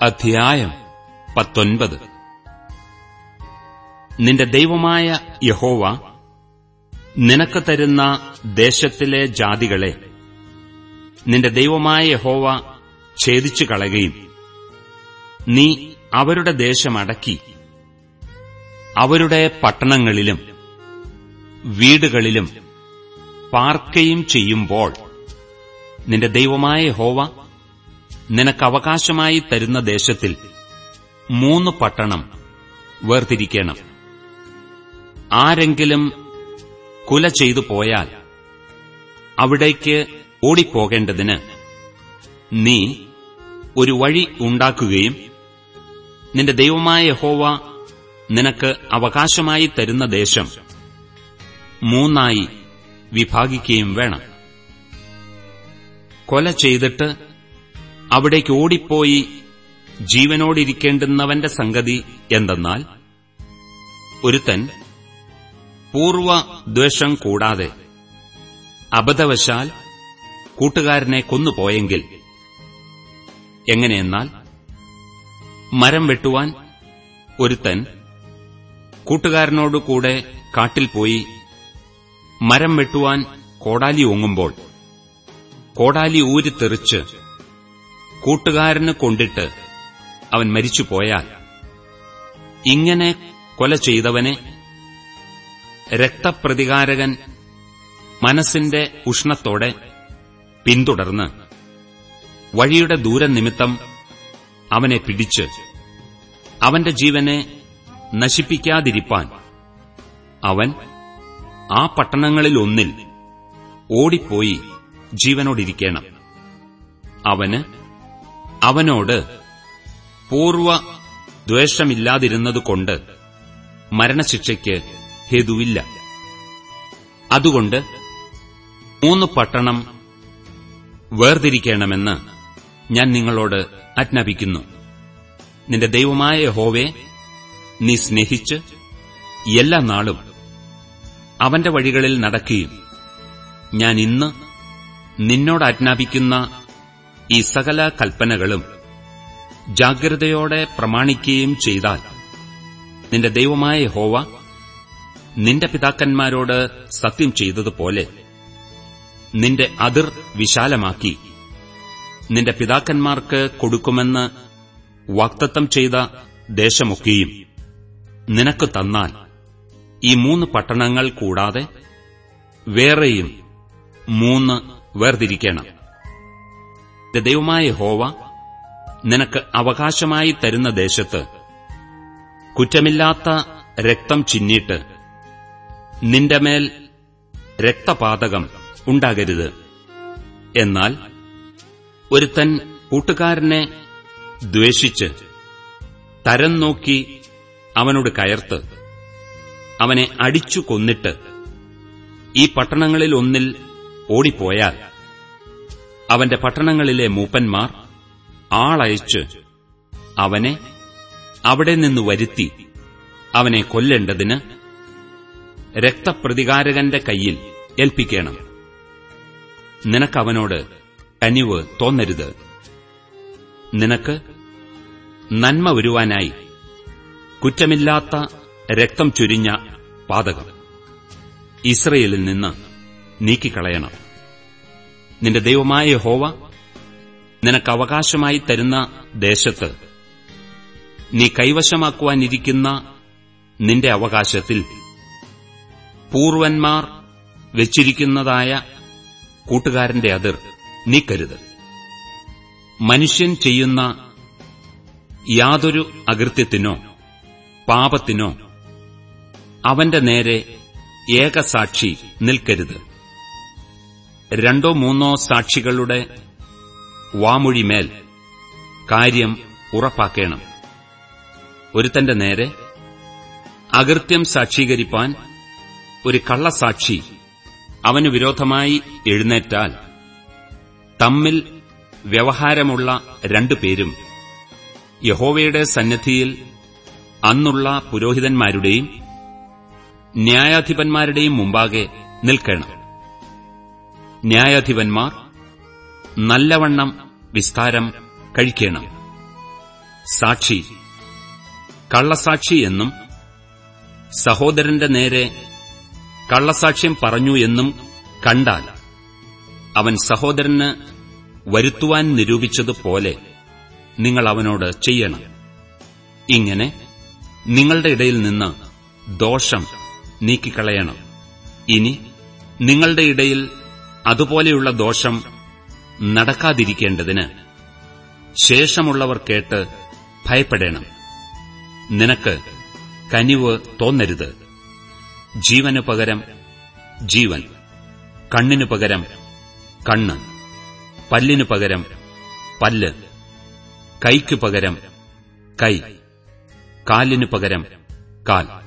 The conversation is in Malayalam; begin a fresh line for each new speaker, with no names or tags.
അധ്യായം പത്തൊൻപത്. നിന്റെ ദൈവമായ യഹോവ നിനക്ക് തരുന്ന ദേശത്തിലെ ജാതികളെ നിന്റെ ദൈവമായ യഹോവ ഛേദിച്ചു കളയുകയും നീ അവരുടെ ദേശമടക്കി അവരുടെ പട്ടണങ്ങളിലും വീടുകളിലും പാർക്കുകയും ചെയ്യുമ്പോൾ നിന്റെ ദൈവമായ യഹോവ നിനക്ക് അവകാശമായി തരുന്ന ദേശത്തിൽ മൂന്ന് പട്ടണം വേർതിരിക്കണം. ആരെങ്കിലും കുല ചെയ്തു പോയാൽ അവിടേക്ക് ഓടിപ്പോകേണ്ടതിന് നീ ഒരു വഴി ഉണ്ടാക്കുകയും നിന്റെ ദൈവമായ ഹോവ നിനക്ക് അവകാശമായി തരുന്ന ദേശം മൂന്നായി വിഭാഗിക്കുകയും വേണം. കൊല ചെയ്തിട്ട് അവിടേക്ക് ഓടിപ്പോയി ജീവനോടിരിക്കേണ്ടുന്നവന്റെ സംഗതി എന്തെന്നാൽ ഒരുത്തൻ പൂർവദ്വേഷം കൂടാതെ അബദ്ധവശാൽ കൂട്ടുകാരനെ കൊന്നുപോയെങ്കിൽ എങ്ങനെയെന്നാൽ മരം വെട്ടുവാൻ ഒരുത്തൻ കൂട്ടുകാരനോടുകൂടെ കാട്ടിൽ പോയി മരം വെട്ടുവാൻ കോടാലി ഓങ്ങുമ്പോൾ കോടാലി ഊരിത്തെറിച്ച് കൂട്ടുകാരന് കൊണ്ടിട്ട് അവൻ മരിച്ചുപോയാൽ ഇങ്ങനെ കൊല ചെയ്തവനെ രക്തപ്രതികാരകൻ മനസ്സിന്റെ ഉഷ്ണത്തോടെ പിന്തുടർന്ന് വഴിയുടെ ദൂരം നിമിത്തം അവനെ പിടിച്ച് അവന്റെ ജീവനെ നശിപ്പിക്കാതിരിപ്പാൻ അവൻ ആ പട്ടണങ്ങളിലൊന്നിൽ ഓടിപ്പോയി ജീവനോടിരിക്കണം. അവന് അവനോട് പൂർവ ദ്വേഷമില്ലാതിരുന്നതുകൊണ്ട് മരണശിക്ഷയ്ക്ക് ഹേതുവില്ല. അതുകൊണ്ട് മൂന്ന് പട്ടണം വേർതിരിക്കണമെന്ന് ഞാൻ നിങ്ങളോട് ആജ്ഞാപിക്കുന്നു. നിന്റെ ദൈവമായ ഹോവെ നീ സ്നേഹിച്ച് എല്ലാ നാളും അവന്റെ വഴികളിൽ നടക്കുകയും ഞാൻ ഇന്ന് നിന്നോട് ആജ്ഞാപിക്കുന്ന ഈ സകല കൽപ്പനകളും ജാഗ്രതയോടെ പ്രമാണിക്കുകയും ചെയ്താൽ നിന്റെ ദൈവമായ ഹോവ നിന്റെ പിതാക്കന്മാരോട് സത്യം ചെയ്തതുപോലെ നിന്റെ അതിർ വിശാലമാക്കി നിന്റെ പിതാക്കന്മാർക്ക് കൊടുക്കുമെന്ന് വാക്തത്വം ചെയ്ത ദേശമൊക്കെയും നിനക്ക് തന്നാൽ ഈ മൂന്ന് പട്ടണങ്ങൾ കൂടാതെ വേറെയും മൂന്ന് വേർതിരിക്കണം. ദൈവമായ ഹോവ നിനക്ക് അവകാശമായി തരുന്ന ദേശത്ത് കുറ്റമില്ലാത്ത രക്തം ചിന്നിട്ട് നിന്റെ മേൽ രക്തപാതകം ഉണ്ടാകരുത്. എന്നാൽ ഒരുത്തൻ കൂട്ടുകാരനെ ദ്വേഷിച്ച് തരം നോക്കി അവനോട് കയർത്ത് അവനെ അടിച്ചു കൊന്നിട്ട് ഈ പട്ടണങ്ങളിൽ ഒന്നിൽ ഓടിപ്പോയാൽ അവന്റെ പട്ടണങ്ങളിലെ മൂപ്പന്മാർ ആളയച്ച് അവനെ അവിടെ നിന്ന് വരുത്തി അവനെ കൊല്ലേണ്ടതിന് രക്തപ്രതികാരകന്റെ കയ്യിൽ ഏൽപ്പിക്കണം. നിനക്കവനോട് കനിവ് തോന്നരുത്. നിനക്ക് നന്മ വരുവാനായി കുറ്റമില്ലാത്ത രക്തം ചൊരിഞ്ഞ പാതകം ഇസ്രയേലിൽ നിന്ന് നീക്കിക്കളയണം. നിന്റെ ദൈവമായ ഹോവ നിനക്ക് അവകാശമായി തരുന്ന ദേശത്ത് നീ കൈവശമാക്കുവാനിരിക്കുന്ന നിന്റെ അവകാശത്തിൽ പൂർവന്മാർ വെച്ചിരിക്കുന്നതായ കൂട്ടുകാരന്റെ അതിർ നീ കരുത്. മനുഷ്യൻ ചെയ്യുന്ന യാതൊരു അകൃത്യത്തിനോ പാപത്തിനോ അവന്റെ നേരെ ഏകസാക്ഷി നിൽക്കരുത്. രണ്ടോ മൂന്നോ സാക്ഷികളുടെ വാമൊഴിമേൽ കാര്യം ഉറപ്പാക്കേണം. ഒരുത്തന്റെ നേരെ അകൃത്യം സാക്ഷീകരിപ്പാൻ ഒരു കള്ളസാക്ഷി അവന് വിരോധമായി എഴുന്നേറ്റാൽ തമ്മിൽ വ്യവഹാരമുള്ള രണ്ടുപേരും യഹോവയുടെ സന്നിധിയിൽ അന്നുള്ള പുരോഹിതന്മാരുടെയും ന്യായാധിപന്മാരുടെയും മുമ്പാകെ നിൽക്കണം. ന്യായാധിപന്മാർ നല്ലവണ്ണം വിസ്താരം കഴിക്കണം. സാക്ഷി കള്ളസാക്ഷി എന്നും സഹോദരന്റെ നേരെ കള്ളസാക്ഷ്യം പറഞ്ഞു എന്നും കണ്ടാൽ അവൻ സഹോദരന് വരുത്തുവാൻ നിരൂപിച്ചതുപോലെ നിങ്ങൾ അവനോട് ചെയ്യണം. ഇങ്ങനെ നിങ്ങളുടെ ഇടയിൽ നിന്ന് ദോഷം നീക്കിക്കളയണം. ഇനി നിങ്ങളുടെ ഇടയിൽ അതുപോലെയുള്ള ദോഷം നടക്കാതിരിക്കേണ്ടതിന് ശേഷമുള്ളവർ കേട്ട് ഭയപ്പെടേണം. നിനക്ക് കനിവ് തോന്നരുത്. ജീവനു പകരം ജീവൻ കണ്ണിനു പകരം കണ്ണ് പല്ലിനു പകരം പല്ല് കൈക്കു പകരം കൈ കാലിനു പകരം കാൽ.